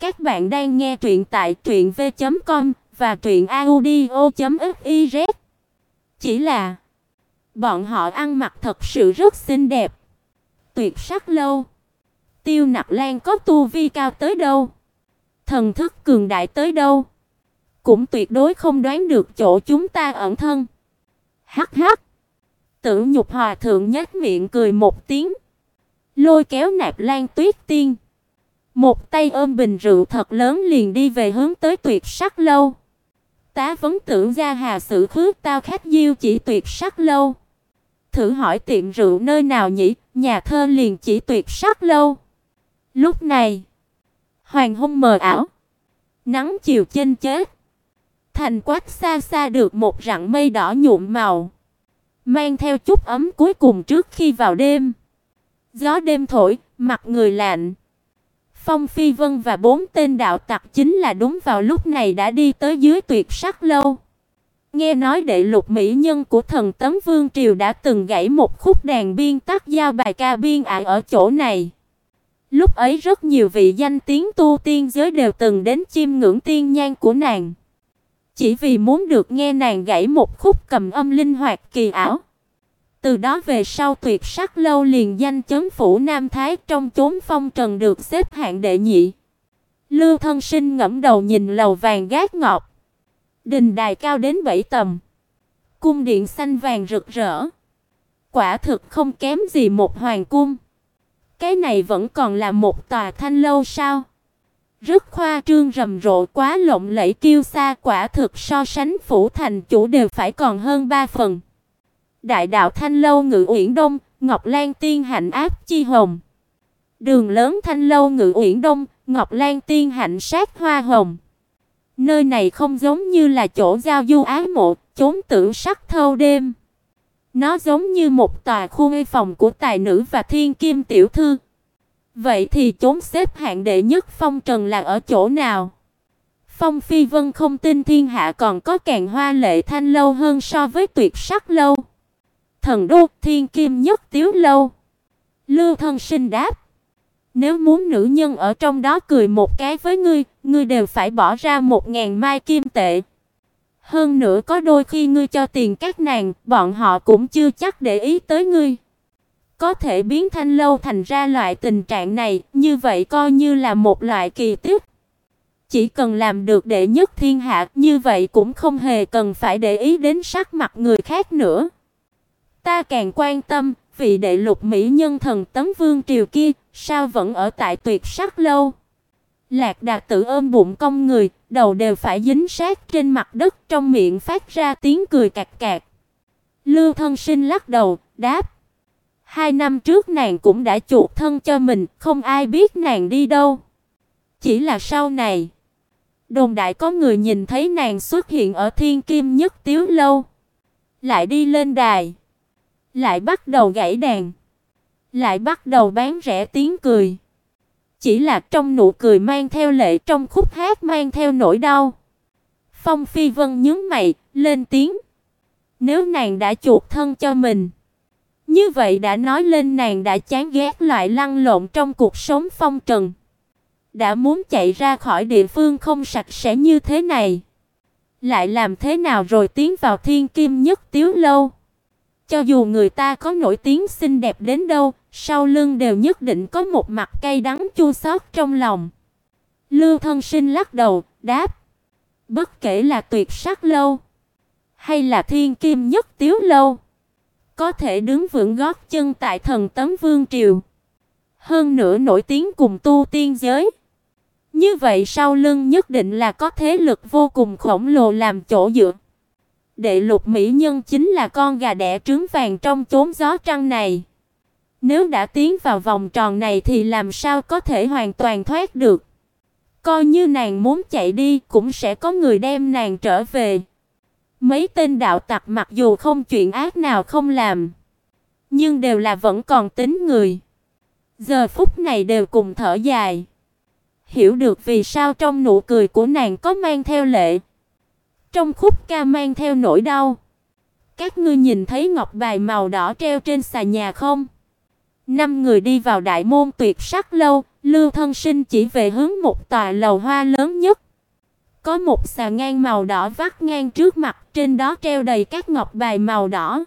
Các bạn đang nghe truyện tại truyệnv.com và truyệnaudio.fiz. Chỉ là bọn họ ăn mặc thật sự rất xinh đẹp, tuyệt sắc lâu. Tiêu Nặc Lan có tu vi cao tới đâu, thần thức cường đại tới đâu, cũng tuyệt đối không đoán được chỗ chúng ta ẩn thân. Hắc hắc. Tử Nhục Hòa thượng nhếch miệng cười một tiếng, lôi kéo Nạp Lan Tuyết Tiên một tay ôm bình rượu thật lớn liền đi về hướng tới tuyệt sắc lâu. Tá vấn tưởng gia hà sự khước tao khách diêu chỉ tuyệt sắc lâu. Thử hỏi tiệm rượu nơi nào nhỉ? Nhà thơ liền chỉ tuyệt sắc lâu. Lúc này, hoàng hôn mờ ảo, nắng chiều chênh chết. Thành quách xa xa được một rặng mây đỏ nhuộm màu, mang theo chút ấm cuối cùng trước khi vào đêm. Gió đêm thổi, mặt người lạnh. Phong Phi Vân và bốn tên đạo tặc chính là đúng vào lúc này đã đi tới dưới tuyệt sắc lâu. Nghe nói đệ lục mỹ nhân của thần tấm vương triều đã từng gãy một khúc đàn biên tác giao bài ca biên ải ở chỗ này. Lúc ấy rất nhiều vị danh tiếng tu tiên giới đều từng đến chiêm ngưỡng tiên nhan của nàng. Chỉ vì muốn được nghe nàng gãy một khúc cầm âm linh hoạt kỳ ảo. Từ đó về sau tuyệt sắc lâu liền danh chấn phủ Nam Thái trong chốn phong trần được xếp hạng đệ nhị. Lưu Thân Sinh ngẫm đầu nhìn lầu vàng gác ngọc. Đình đài cao đến bảy tầng. Cung điện xanh vàng rực rỡ. Quả thực không kém gì một hoàng cung. Cái này vẫn còn là một tòa thanh lâu sao? Rất khoa trương rầm rộ quá lộng lẫy kiêu xa quả thực so sánh phủ thành chủ đều phải còn hơn ba phần. Đại đạo Thanh lâu Ngự Uyển Đông, Ngọc Lan Tiên hạnh áp chi hồng. Đường lớn Thanh lâu Ngự Uyển Đông, Ngọc Lan Tiên hạnh sát hoa hồng. Nơi này không giống như là chỗ giao du ái mộ, chốn tử sắc thâu đêm. Nó giống như một tòa khu ngây phòng của tài nữ và thiên kim tiểu thư. Vậy thì chốn xếp hạng đệ nhất phong trần là ở chỗ nào? Phong Phi Vân không tin thiên hạ còn có càng hoa lệ thanh lâu hơn so với tuyệt sắc lâu. Thần đô thiên kim nhất tiếu lâu. Lưu thân sinh đáp. Nếu muốn nữ nhân ở trong đó cười một cái với ngươi, ngươi đều phải bỏ ra một ngàn mai kim tệ. Hơn nữa có đôi khi ngươi cho tiền các nàng, bọn họ cũng chưa chắc để ý tới ngươi. Có thể biến thanh lâu thành ra loại tình trạng này, như vậy coi như là một loại kỳ tích. Chỉ cần làm được đệ nhất thiên hạ, như vậy cũng không hề cần phải để ý đến sắc mặt người khác nữa. Ta càng quan tâm, vị đệ lục mỹ nhân thần tấm vương triều kia, sao vẫn ở tại tuyệt sắc lâu? Lạc Đạt tự ôm bụng cong người, đầu đều phải dính sát trên mặt đất, trong miệng phát ra tiếng cười cạc cạc. Lưu Thân Sinh lắc đầu, đáp: Hai năm trước nàng cũng đã chuộc thân cho mình, không ai biết nàng đi đâu. Chỉ là sau này, đồn đại có người nhìn thấy nàng xuất hiện ở Thiên Kim Nhất Tiếu lâu, lại đi lên đài lại bắt đầu gãy đàn, lại bắt đầu bán rẻ tiếng cười. Chỉ là trong nụ cười mang theo lệ, trong khúc hát mang theo nỗi đau. Phong Phi Vân nhướng mày, lên tiếng. Nếu nàng đã chuộc thân cho mình, như vậy đã nói lên nàng đã chán ghét loại lăn lộn trong cuộc sống phong trần, đã muốn chạy ra khỏi địa phương không sạch sẽ như thế này. Lại làm thế nào rồi tiến vào Thiên Kim Nhất Tiếu lâu? Cho dù người ta có nổi tiếng xinh đẹp đến đâu, sau lưng đều nhất định có một mặt cay đắng chua xót trong lòng. Lưu Thân Sinh lắc đầu, đáp: "Bất kể là Tuyệt Sắc lâu hay là Thiên Kim Nhất Tiếu lâu, có thể đứng vững gót chân tại Thần Tấm Vương triều, hơn nữa nổi tiếng cùng tu tiên giới, như vậy sau lưng nhất định là có thế lực vô cùng khổng lồ làm chỗ dựa." Đệ lục mỹ nhân chính là con gà đẻ trứng vàng trong chốn gió trăng này. Nếu đã tiến vào vòng tròn này thì làm sao có thể hoàn toàn thoát được? Coi như nàng muốn chạy đi cũng sẽ có người đem nàng trở về. Mấy tên đạo tặc mặc dù không chuyện ác nào không làm, nhưng đều là vẫn còn tính người. Giờ phút này đều cùng thở dài. Hiểu được vì sao trong nụ cười của nàng có mang theo lệ. Trong khúc ca mang theo nỗi đau. Các ngươi nhìn thấy ngọc bài màu đỏ treo trên xà nhà không? Năm người đi vào đại môn tuyệt sắc lâu, Lưu Thân Sinh chỉ về hướng một tòa lầu hoa lớn nhất. Có một xà ngang màu đỏ vắt ngang trước mặt, trên đó treo đầy các ngọc bài màu đỏ.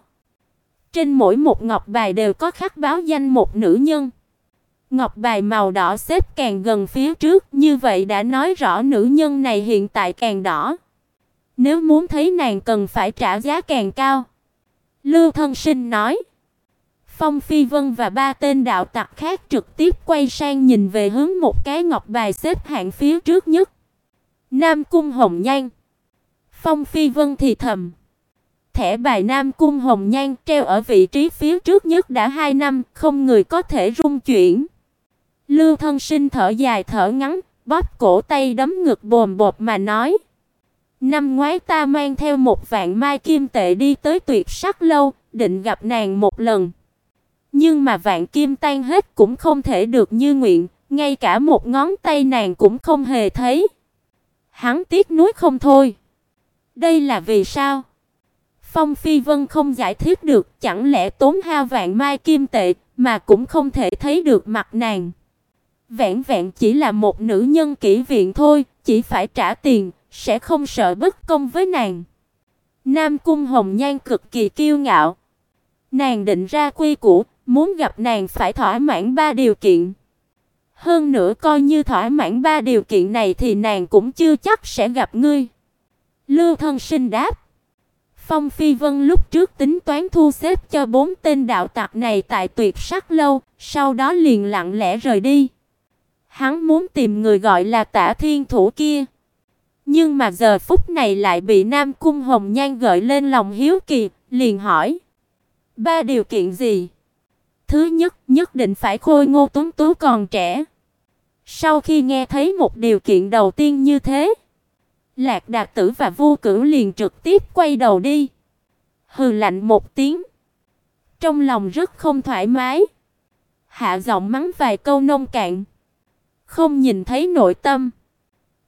Trên mỗi một ngọc bài đều có khắc báo danh một nữ nhân. Ngọc bài màu đỏ xếp càng gần phía trước, như vậy đã nói rõ nữ nhân này hiện tại càng đỏ. Nếu muốn thấy nàng cần phải trả giá càng cao. Lưu Thân Sinh nói. Phong Phi Vân và ba tên đạo tặc khác trực tiếp quay sang nhìn về hướng một cái ngọc bài xếp hạng phía trước nhất. Nam Cung Hồng Nhan. Phong Phi Vân thì thầm. Thẻ bài Nam Cung Hồng Nhan treo ở vị trí phía trước nhất đã 2 năm, không người có thể rung chuyển. Lưu Thân Sinh thở dài thở ngắn, bóp cổ tay đấm ngực bồm bột mà nói: "Năm ngoái ta mang theo một vạn mai kim tệ đi tới Tuyệt Sắc lâu, định gặp nàng một lần. Nhưng mà vạn kim tan hết cũng không thể được như nguyện, ngay cả một ngón tay nàng cũng không hề thấy." Hắn tiếc nuối không thôi. Đây là vì sao? Phong Phi Vân không giải thích được, chẳng lẽ tốn hao vạn mai kim tệ mà cũng không thể thấy được mặt nàng. Vẹn vẹn chỉ là một nữ nhân kỹ viện thôi, chỉ phải trả tiền, sẽ không sợ bất công với nàng. Nam Cung Hồng Nhan cực kỳ kiêu ngạo. Nàng định ra quy củ, muốn gặp nàng phải thỏa mãn ba điều kiện. Hơn nữa coi như thỏa mãn ba điều kiện này thì nàng cũng chưa chắc sẽ gặp ngươi. Lưu Thân Sinh đáp. Phong Phi Vân lúc trước tính toán thu xếp cho bốn tên đạo tặc này tại Tuyệt Sắc lâu, sau đó liền lặng lẽ rời đi. Hắn muốn tìm người gọi là Tả Thiên Thủ kia. Nhưng mà giờ phút này lại bị Nam Cung Hồng Nhan gợi lên lòng hiếu kỳ, liền hỏi: "Ba điều kiện gì?" Thứ nhất, nhất định phải khôi ngô tuấn tú còn trẻ. Sau khi nghe thấy một điều kiện đầu tiên như thế, Lạc Đạt Tử và Vu Cửu liền trực tiếp quay đầu đi. Hừ lạnh một tiếng, trong lòng rất không thoải mái, hạ giọng mắng vài câu nông cạn, không nhìn thấy nội tâm.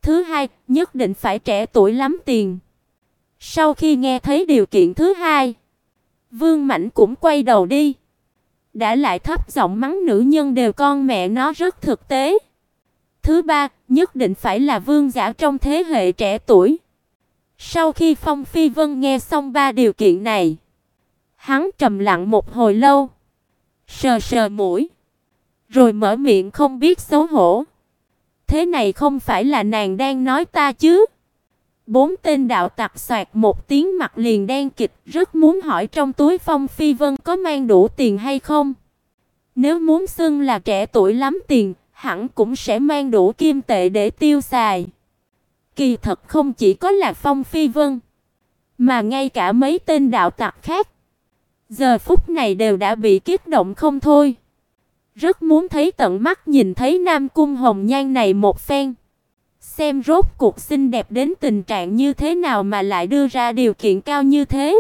Thứ hai, nhất định phải trẻ tuổi lắm tiền. Sau khi nghe thấy điều kiện thứ hai, Vương Mạnh cũng quay đầu đi. Đã lại thấp giọng mắng nữ nhân đều con mẹ nó rất thực tế. Thứ ba, nhất định phải là vương giả trong thế hệ trẻ tuổi. Sau khi Phong Phi Vân nghe xong ba điều kiện này, hắn trầm lặng một hồi lâu, sờ sờ mũi, rồi mở miệng không biết xấu hổ. Thế này không phải là nàng đang nói ta chứ? Bốn tên đạo tặc soạt một tiếng mặt liền đen kịch, rất muốn hỏi trong túi Phong Phi Vân có mang đủ tiền hay không. Nếu muốn xưng là trẻ tuổi lắm tiền, hẳn cũng sẽ mang đủ kim tệ để tiêu xài. Kỳ thật không chỉ có là Phong Phi Vân, mà ngay cả mấy tên đạo tặc khác, giờ phút này đều đã bị kích động không thôi. Rất muốn thấy tận mắt nhìn thấy Nam Cung Hồng Nhan này một phen. Xem rốt cuộc xinh đẹp đến tình trạng như thế nào mà lại đưa ra điều kiện cao như thế.